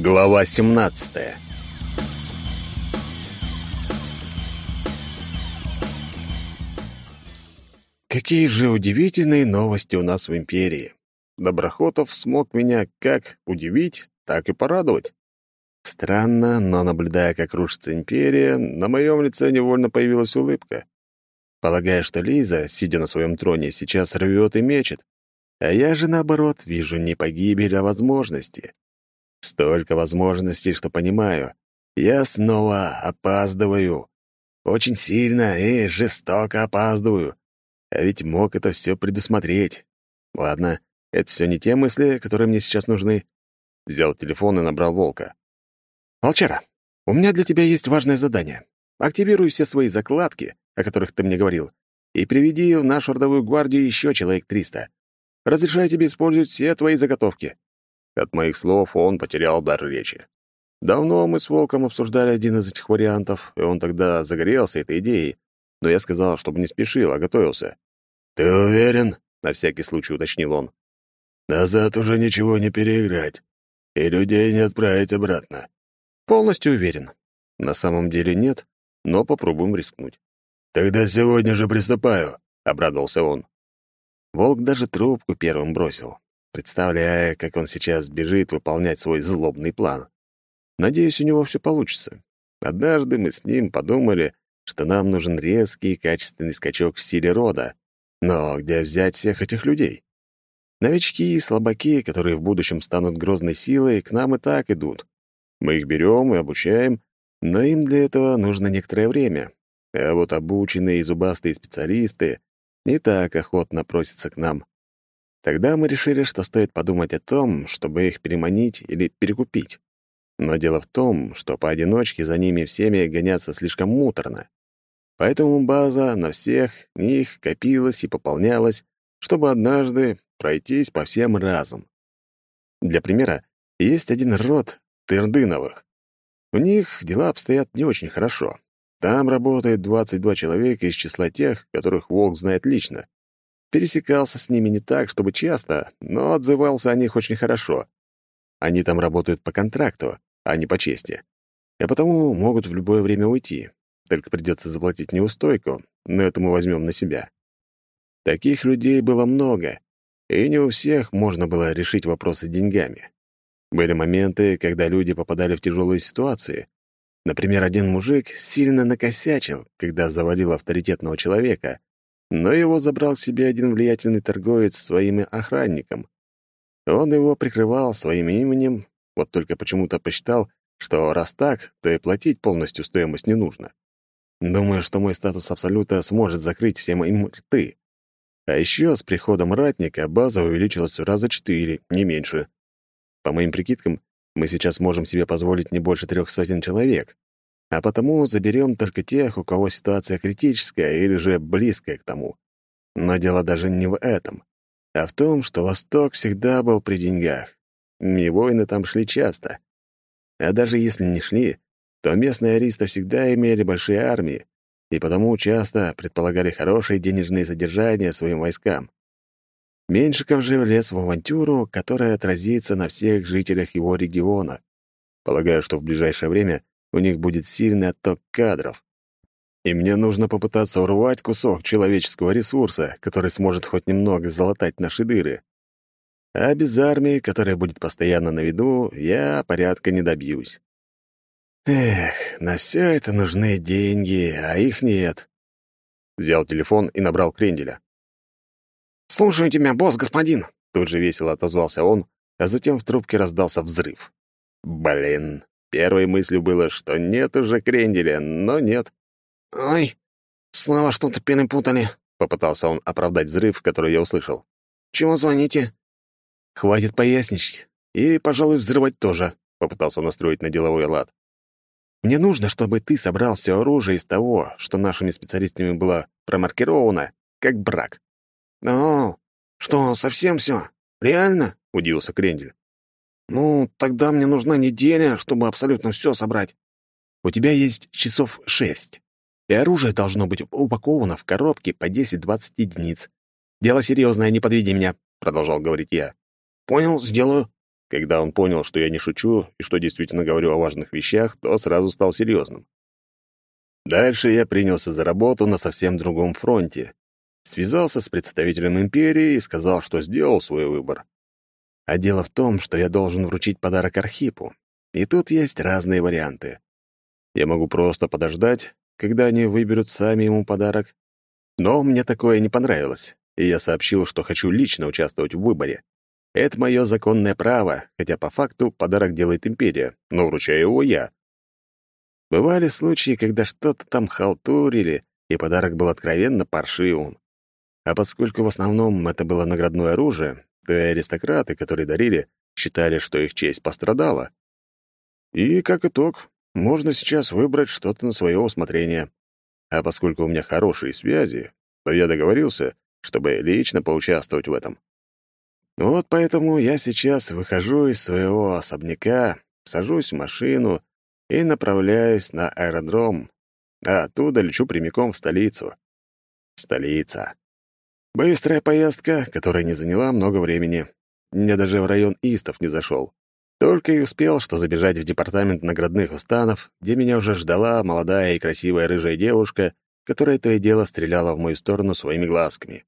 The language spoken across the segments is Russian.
Глава 17 Какие же удивительные новости у нас в империи. Доброхотов смог меня как удивить, так и порадовать. Странно, но наблюдая, как рушится империя, на моем лице невольно появилась улыбка. Полагая, что Лиза, сидя на своем троне, сейчас рвет и мечет, а я же, наоборот, вижу не погибель, а возможности. Столько возможностей, что понимаю. Я снова опаздываю. Очень сильно и жестоко опаздываю. А ведь мог это все предусмотреть. Ладно, это все не те мысли, которые мне сейчас нужны. Взял телефон и набрал Волка. «Волчара, у меня для тебя есть важное задание. Активируй все свои закладки, о которых ты мне говорил, и приведи в нашу родовую гвардию еще человек триста. Разрешаю тебе использовать все твои заготовки». От моих слов он потерял дар речи. Давно мы с Волком обсуждали один из этих вариантов, и он тогда загорелся этой идеей, но я сказал, чтобы не спешил, а готовился. «Ты уверен?» — на всякий случай уточнил он. «Назад уже ничего не переиграть, и людей не отправить обратно». «Полностью уверен. На самом деле нет, но попробуем рискнуть». «Тогда сегодня же приступаю», — обрадовался он. Волк даже трубку первым бросил, представляя, как он сейчас бежит выполнять свой злобный план. Надеюсь, у него все получится. Однажды мы с ним подумали, что нам нужен резкий и качественный скачок в силе рода. Но где взять всех этих людей? Новички и слабаки, которые в будущем станут грозной силой, к нам и так идут. Мы их берем и обучаем, но им для этого нужно некоторое время. А вот обученные и зубастые специалисты не так охотно просятся к нам. Тогда мы решили, что стоит подумать о том, чтобы их переманить или перекупить. Но дело в том, что поодиночке за ними всеми гоняться слишком муторно. Поэтому база на всех них копилась и пополнялась, чтобы однажды пройтись по всем разом. Для примера, есть один род Тырдыновых. У них дела обстоят не очень хорошо. Там работает 22 человека из числа тех, которых Волк знает лично. Пересекался с ними не так, чтобы часто, но отзывался о них очень хорошо. Они там работают по контракту, а не по чести. А потому могут в любое время уйти. Только придется заплатить неустойку, но это мы возьмем на себя. Таких людей было много, и не у всех можно было решить вопросы деньгами. Были моменты, когда люди попадали в тяжелые ситуации, Например, один мужик сильно накосячил, когда завалил авторитетного человека, но его забрал к себе один влиятельный торговец своим охранником. Он его прикрывал своим именем, вот только почему-то посчитал, что раз так, то и платить полностью стоимость не нужно. Думаю, что мой статус Абсолюта сможет закрыть всем им рты. А еще с приходом ратника база увеличилась в раза четыре, не меньше. По моим прикидкам, мы сейчас можем себе позволить не больше трех сотен человек, а потому заберем только тех, у кого ситуация критическая или же близкая к тому. Но дело даже не в этом, а в том, что Восток всегда был при деньгах. И войны там шли часто. А даже если не шли, то местные аристы всегда имели большие армии, и потому часто предполагали хорошее денежное содержание своим войскам. Меньшиков же влез в авантюру, которая отразится на всех жителях его региона. Полагаю, что в ближайшее время у них будет сильный отток кадров. И мне нужно попытаться урвать кусок человеческого ресурса, который сможет хоть немного залатать наши дыры. А без армии, которая будет постоянно на виду, я порядка не добьюсь. Эх, на все это нужны деньги, а их нет. Взял телефон и набрал Кренделя. «Слушаю тебя, босс, господин!» Тут же весело отозвался он, а затем в трубке раздался взрыв. Блин, первой мыслью было, что нет уже кренделя, но нет. «Ой, снова что-то перепутали», — попытался он оправдать взрыв, который я услышал. «Чего звоните?» «Хватит поясничать. И, пожалуй, взрывать тоже», — попытался настроить на деловой лад. «Мне нужно, чтобы ты собрал все оружие из того, что нашими специалистами было промаркировано, как брак. «О, что, совсем все? Реально?» — удивился Крендель. «Ну, тогда мне нужна неделя, чтобы абсолютно все собрать». «У тебя есть часов шесть, и оружие должно быть упаковано в коробке по 10-20 единиц. Дело серьезное, не подведи меня», — продолжал говорить я. «Понял, сделаю». Когда он понял, что я не шучу и что действительно говорю о важных вещах, то сразу стал серьезным. Дальше я принялся за работу на совсем другом фронте. Связался с представителем империи и сказал, что сделал свой выбор. А дело в том, что я должен вручить подарок Архипу. И тут есть разные варианты. Я могу просто подождать, когда они выберут сами ему подарок. Но мне такое не понравилось, и я сообщил, что хочу лично участвовать в выборе. Это мое законное право, хотя по факту подарок делает империя, но вручаю его я. Бывали случаи, когда что-то там халтурили, и подарок был откровенно паршивым. А поскольку в основном это было наградное оружие, то и аристократы, которые дарили, считали, что их честь пострадала. И, как итог, можно сейчас выбрать что-то на свое усмотрение. А поскольку у меня хорошие связи, то я договорился, чтобы лично поучаствовать в этом. Вот поэтому я сейчас выхожу из своего особняка, сажусь в машину и направляюсь на аэродром, а оттуда лечу прямиком в столицу. Столица. Быстрая поездка, которая не заняла много времени. Я даже в район Истов не зашел. Только и успел, что забежать в департамент наградных установ, где меня уже ждала молодая и красивая рыжая девушка, которая то и дело стреляла в мою сторону своими глазками.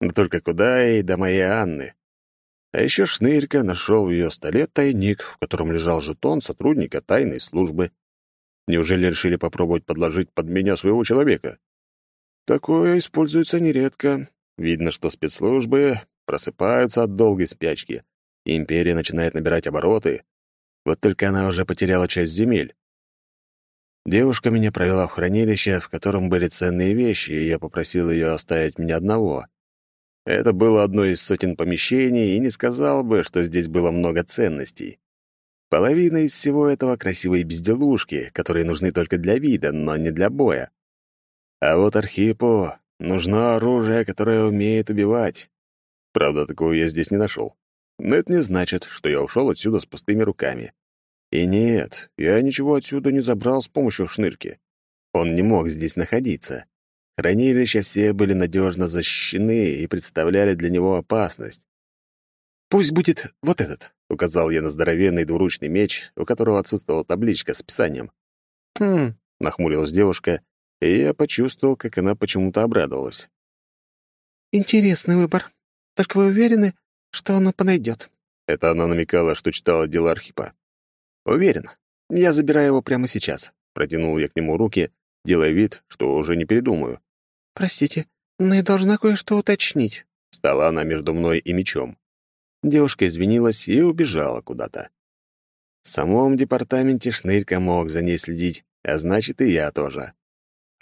Но только куда и до моей Анны. А еще Шнырька нашел в ее столе тайник, в котором лежал жетон сотрудника тайной службы. Неужели решили попробовать подложить под меня своего человека? Такое используется нередко. Видно, что спецслужбы просыпаются от долгой спячки, и империя начинает набирать обороты. Вот только она уже потеряла часть земель. Девушка меня провела в хранилище, в котором были ценные вещи, и я попросил ее оставить меня одного. Это было одно из сотен помещений, и не сказал бы, что здесь было много ценностей. Половина из всего этого — красивые безделушки, которые нужны только для вида, но не для боя. А вот Архипу нужно оружие, которое умеет убивать. Правда, такого я здесь не нашел. Но это не значит, что я ушел отсюда с пустыми руками. И нет, я ничего отсюда не забрал с помощью шнырки. Он не мог здесь находиться. Хранилища все были надежно защищены и представляли для него опасность. «Пусть будет вот этот», — указал я на здоровенный двуручный меч, у которого отсутствовала табличка с описанием. «Хм», — нахмурилась девушка, и я почувствовал, как она почему-то обрадовалась. «Интересный выбор. Только вы уверены, что оно подойдет?» Это она намекала, что читала дела Архипа. «Уверен. Я забираю его прямо сейчас», — протянул я к нему руки, делая вид, что уже не передумаю. «Простите, но я должна кое-что уточнить». Стала она между мной и мечом. Девушка извинилась и убежала куда-то. В самом департаменте Шнырька мог за ней следить, а значит, и я тоже.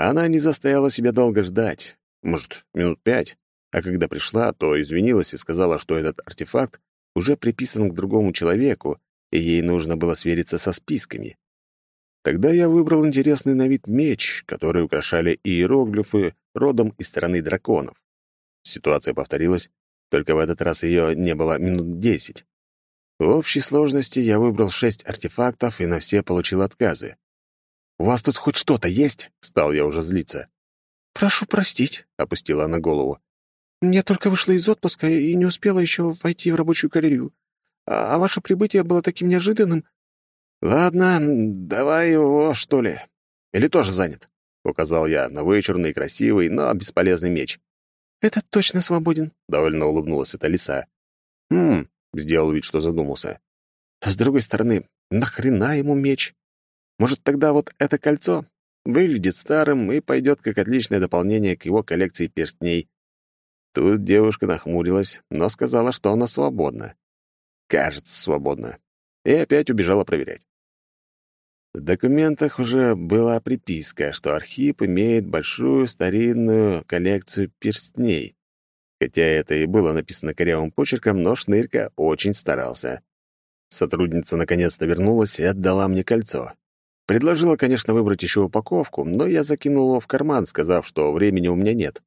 Она не заставила себя долго ждать, может, минут пять, а когда пришла, то извинилась и сказала, что этот артефакт уже приписан к другому человеку, и ей нужно было свериться со списками. Тогда я выбрал интересный на вид меч, который украшали иероглифы родом из страны драконов. Ситуация повторилась, только в этот раз ее не было минут десять. В общей сложности я выбрал шесть артефактов и на все получил отказы. «У вас тут хоть что-то есть?» — стал я уже злиться. «Прошу простить», — опустила она голову. «Я только вышла из отпуска и не успела еще войти в рабочую галерею. А, а ваше прибытие было таким неожиданным, «Ладно, давай его, что ли. Или тоже занят?» — указал я на вычурный, красивый, но бесполезный меч. «Это точно свободен», — довольно улыбнулась эта лиса. «Хм», — сделал вид, что задумался. «С другой стороны, нахрена ему меч? Может, тогда вот это кольцо выглядит старым и пойдет как отличное дополнение к его коллекции перстней?» Тут девушка нахмурилась, но сказала, что она свободна. Кажется, свободна. И опять убежала проверять. В документах уже была приписка, что Архип имеет большую старинную коллекцию перстней. Хотя это и было написано корявым почерком, но Шнырька очень старался. Сотрудница наконец-то вернулась и отдала мне кольцо. Предложила, конечно, выбрать еще упаковку, но я закинул его в карман, сказав, что времени у меня нет.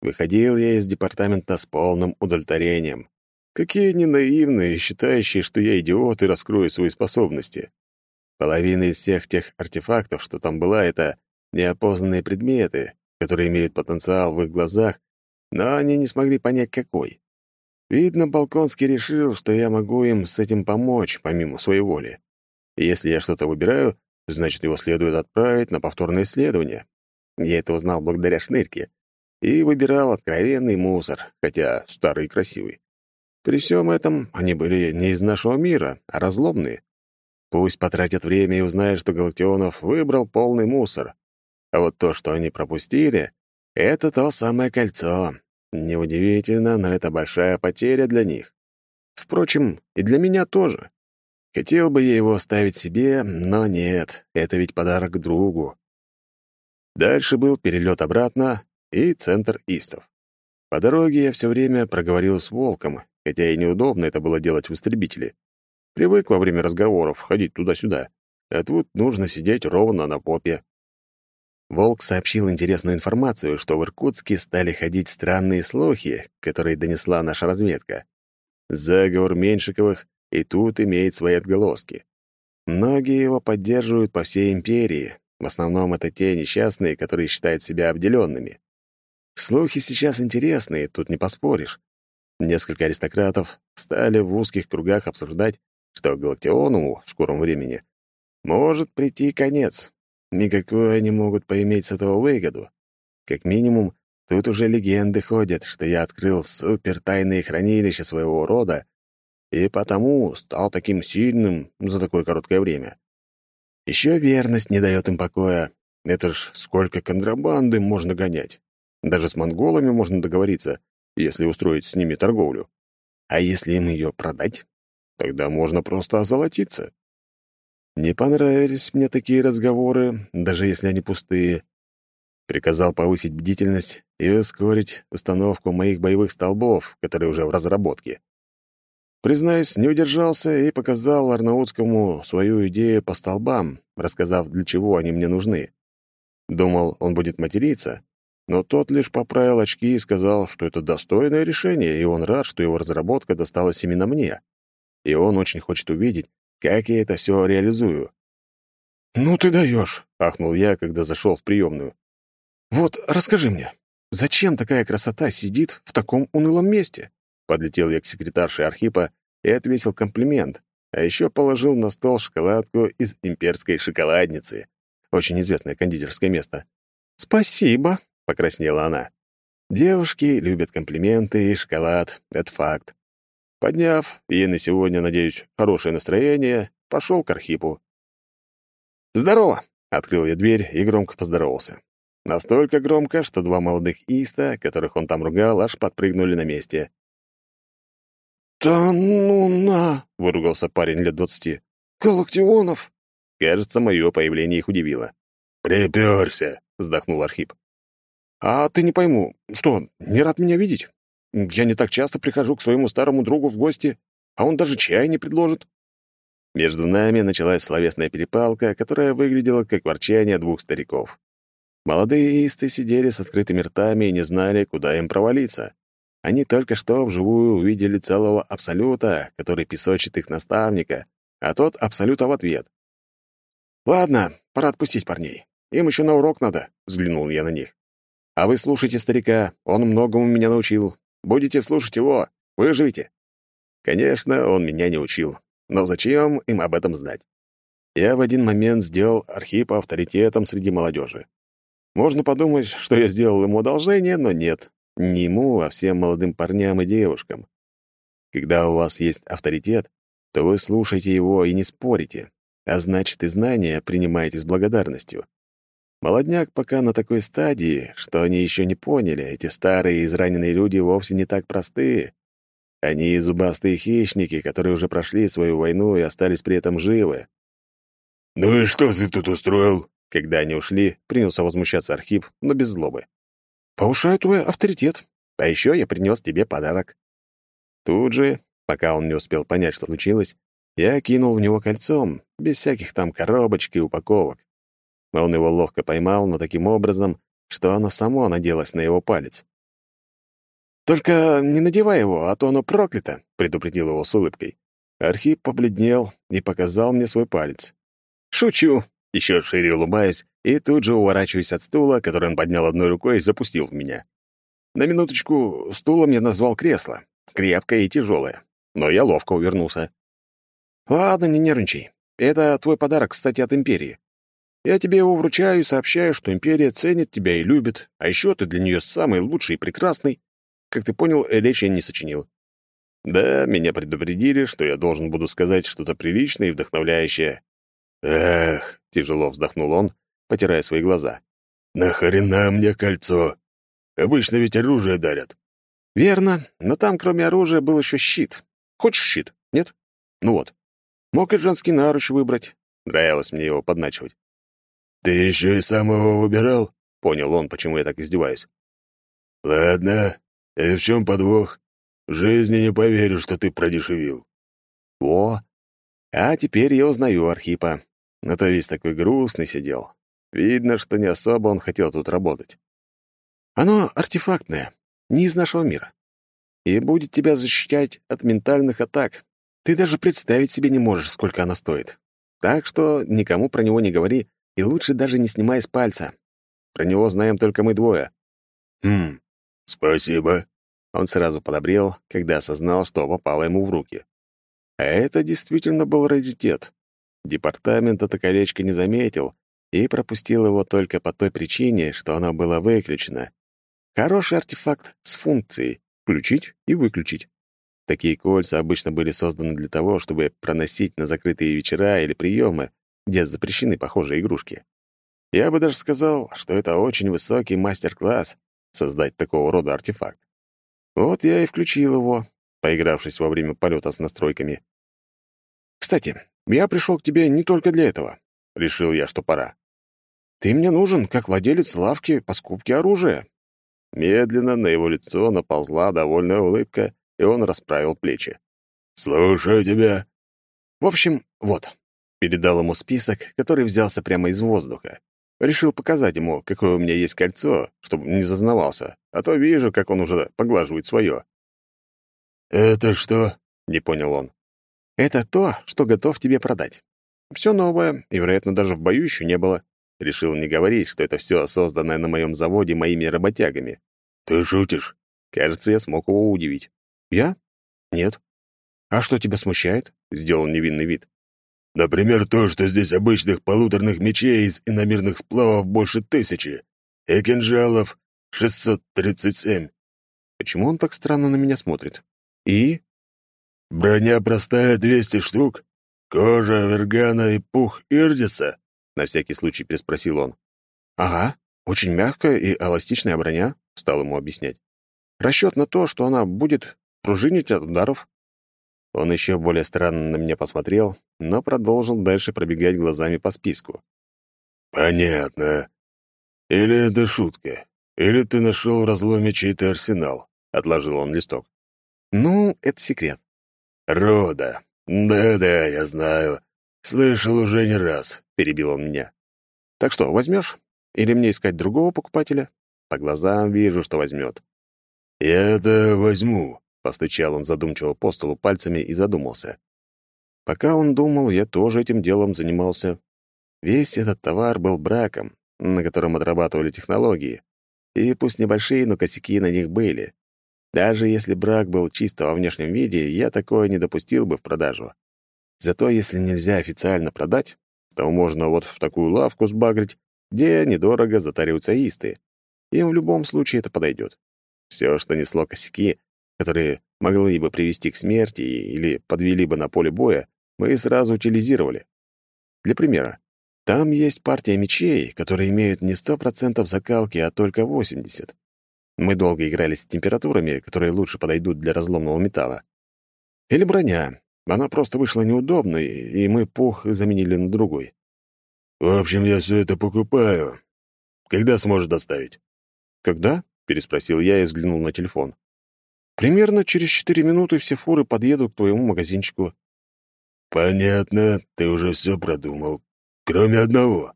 Выходил я из департамента с полным удовлетворением. Какие они наивные, считающие, что я идиот и раскрою свои способности. Половина из всех тех артефактов, что там была, это неопознанные предметы, которые имеют потенциал в их глазах, но они не смогли понять, какой. Видно, Балконский решил, что я могу им с этим помочь, помимо своей воли. И если я что-то выбираю, значит, его следует отправить на повторное исследование. Я это узнал благодаря шнырке. И выбирал откровенный мусор, хотя старый и красивый. При всем этом они были не из нашего мира, а разломные. Пусть потратят время и узнают, что Галактионов выбрал полный мусор. А вот то, что они пропустили, — это то самое кольцо. Неудивительно, но это большая потеря для них. Впрочем, и для меня тоже. Хотел бы я его оставить себе, но нет, это ведь подарок другу. Дальше был перелет обратно и центр Истов. По дороге я все время проговорил с Волком, хотя и неудобно это было делать в истребителе. Привык во время разговоров ходить туда-сюда, а тут нужно сидеть ровно на попе. Волк сообщил интересную информацию, что в Иркутске стали ходить странные слухи, которые донесла наша разведка. Заговор Меньшиковых и тут имеет свои отголоски. Многие его поддерживают по всей империи. В основном это те несчастные, которые считают себя обделенными. Слухи сейчас интересные, тут не поспоришь. Несколько аристократов стали в узких кругах обсуждать, что Галактиону в скором времени может прийти конец. Никакую они могут поиметь с этого выгоду. Как минимум, тут уже легенды ходят, что я открыл супертайные хранилища своего рода и потому стал таким сильным за такое короткое время. Еще верность не дает им покоя. Это ж сколько контрабанды можно гонять. Даже с монголами можно договориться, если устроить с ними торговлю. А если им ее продать, тогда можно просто озолотиться. Не понравились мне такие разговоры, даже если они пустые. Приказал повысить бдительность и ускорить установку моих боевых столбов, которые уже в разработке. Признаюсь, не удержался и показал Арнаутскому свою идею по столбам, рассказав, для чего они мне нужны. Думал, он будет материться, но тот лишь поправил очки и сказал, что это достойное решение, и он рад, что его разработка досталась именно мне. И он очень хочет увидеть, как я это все реализую. «Ну ты даешь!» — ахнул я, когда зашел в приемную. «Вот, расскажи мне, зачем такая красота сидит в таком унылом месте?» Подлетел я к секретарше Архипа и отвесил комплимент, а еще положил на стол шоколадку из имперской шоколадницы. Очень известное кондитерское место. «Спасибо», — покраснела она. «Девушки любят комплименты и шоколад, это факт». Подняв, и на сегодня, надеюсь, хорошее настроение, пошел к Архипу. «Здорово!» — открыл я дверь и громко поздоровался. Настолько громко, что два молодых иста, которых он там ругал, аж подпрыгнули на месте. «Да ну на!» — выругался парень лет двадцати. «Галактионов!» Кажется, мое появление их удивило. «Припёрся!» — вздохнул Архип. «А ты не пойму, что, не рад меня видеть? Я не так часто прихожу к своему старому другу в гости, а он даже чай не предложит». Между нами началась словесная перепалка, которая выглядела как ворчание двух стариков. Молодые исты сидели с открытыми ртами и не знали, куда им провалиться. Они только что вживую увидели целого Абсолюта, который песочит их наставника, а тот Абсолюта в ответ. «Ладно, пора отпустить парней. Им еще на урок надо», — взглянул я на них. «А вы слушайте старика, он многому меня научил. Будете слушать его, выживете». Конечно, он меня не учил, но зачем им об этом знать? Я в один момент сделал Архипа авторитетом среди молодежи. Можно подумать, что я сделал ему одолжение, но нет. Не ему, а всем молодым парням и девушкам. Когда у вас есть авторитет, то вы слушаете его и не спорите, а значит, и знания принимаете с благодарностью. Молодняк пока на такой стадии, что они еще не поняли, эти старые израненные люди вовсе не так простые. Они зубастые хищники, которые уже прошли свою войну и остались при этом живы. «Ну и что ты тут устроил?» Когда они ушли, принялся возмущаться Архип, но без злобы. Повышаю твой авторитет. А еще я принес тебе подарок». Тут же, пока он не успел понять, что случилось, я кинул в него кольцом, без всяких там коробочек и упаковок. Он его ловко поймал, но таким образом, что оно само наделось на его палец. «Только не надевай его, а то оно проклято», — предупредил его с улыбкой. Архип побледнел и показал мне свой палец. «Шучу», — еще шире улыбаясь, и тут же уворачиваюсь от стула, который он поднял одной рукой и запустил в меня. На минуточку стулом я назвал кресло. крепкое и тяжелое. Но я ловко увернулся. Ладно, не нервничай. Это твой подарок, кстати, от Империи. Я тебе его вручаю и сообщаю, что Империя ценит тебя и любит, а еще ты для нее самый лучший и прекрасный. Как ты понял, речь я не сочинил. Да, меня предупредили, что я должен буду сказать что-то приличное и вдохновляющее. Эх, тяжело вздохнул он, потирая свои глаза. «Нахрена мне кольцо? Обычно ведь оружие дарят». «Верно, но там, кроме оружия, был еще щит. Хочешь щит? Нет? Ну вот. Мог и женский наруч выбрать. Нравилось мне его подначивать. «Ты еще и сам его выбирал?» — понял он, почему я так издеваюсь. «Ладно, и в чем подвох? В жизни не поверю, что ты продешевил». «О, а теперь я узнаю Архипа. На то весь такой грустный сидел. Видно, что не особо он хотел тут работать. Оно артефактное, не из нашего мира. И будет тебя защищать от ментальных атак. Ты даже представить себе не можешь, сколько оно стоит. Так что никому про него не говори, и лучше даже не снимай с пальца. Про него знаем только мы двое. Хм, спасибо. Он сразу подобрел, когда осознал, что попало ему в руки. А это действительно был раритет. Департамент это колечко не заметил, и пропустил его только по той причине, что оно было выключено. Хороший артефакт с функцией «включить» и «выключить». Такие кольца обычно были созданы для того, чтобы проносить на закрытые вечера или приемы, где запрещены похожие игрушки. Я бы даже сказал, что это очень высокий мастер-класс — создать такого рода артефакт. Вот я и включил его, поигравшись во время полета с настройками. «Кстати, я пришел к тебе не только для этого», — решил я, что пора. Ты мне нужен, как владелец лавки по скупке оружия». Медленно на его лицо наползла довольная улыбка, и он расправил плечи. «Слушаю тебя». «В общем, вот». Передал ему список, который взялся прямо из воздуха. Решил показать ему, какое у меня есть кольцо, чтобы не зазнавался, а то вижу, как он уже поглаживает свое. «Это что?» — не понял он. «Это то, что готов тебе продать. Все новое, и, вероятно, даже в бою еще не было. Решил не говорить, что это все созданное на моем заводе моими работягами. «Ты шутишь?» Кажется, я смог его удивить. «Я? Нет. А что тебя смущает?» Сделал невинный вид. «Например, то, что здесь обычных полуторных мечей из иномерных сплавов больше тысячи, и кинжалов 637. Почему он так странно на меня смотрит? И? Броня простая 200 штук, кожа вергана и пух ирдиса — на всякий случай переспросил он. «Ага, очень мягкая и эластичная броня», — стал ему объяснять. «Расчет на то, что она будет пружинить от ударов». Он еще более странно на меня посмотрел, но продолжил дальше пробегать глазами по списку. «Понятно. Или это шутка, или ты нашел в разломе чей-то арсенал», — отложил он листок. «Ну, это секрет». «Рода. Да-да, я знаю. Слышал уже не раз. — перебил он меня. «Так что, возьмешь? Или мне искать другого покупателя?» По глазам вижу, что возьмет. «Я это возьму», — постучал он задумчиво по столу пальцами и задумался. Пока он думал, я тоже этим делом занимался. Весь этот товар был браком, на котором отрабатывали технологии. И пусть небольшие, но косяки на них были. Даже если брак был чисто во внешнем виде, я такое не допустил бы в продажу. Зато если нельзя официально продать, то можно вот в такую лавку сбагрить, где недорого затариваются исты. Им в любом случае это подойдет. Все, что несло косяки, которые могли бы привести к смерти или подвели бы на поле боя, мы сразу утилизировали. Для примера, там есть партия мечей, которые имеют не 100% закалки, а только 80%. Мы долго играли с температурами, которые лучше подойдут для разломного металла. Или броня, она просто вышла неудобной, и мы пух заменили на другой. В общем, я все это покупаю. Когда сможешь доставить? Когда? переспросил я и взглянул на телефон. Примерно через четыре минуты все фуры подъедут к твоему магазинчику. Понятно, ты уже все продумал. Кроме одного.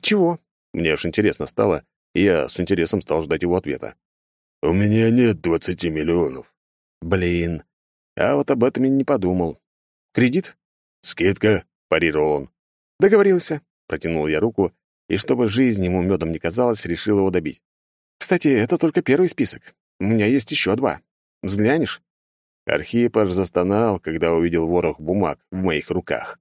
Чего? Мне аж интересно стало, и я с интересом стал ждать его ответа. У меня нет двадцати миллионов. Блин, а вот об этом и не подумал. Кредит? Скидка, парировал он. Договорился. Протянул я руку, и чтобы жизнь ему медом не казалась, решил его добить. Кстати, это только первый список. У меня есть еще два. Взглянешь? Архип аж застонал, когда увидел ворох бумаг в моих руках.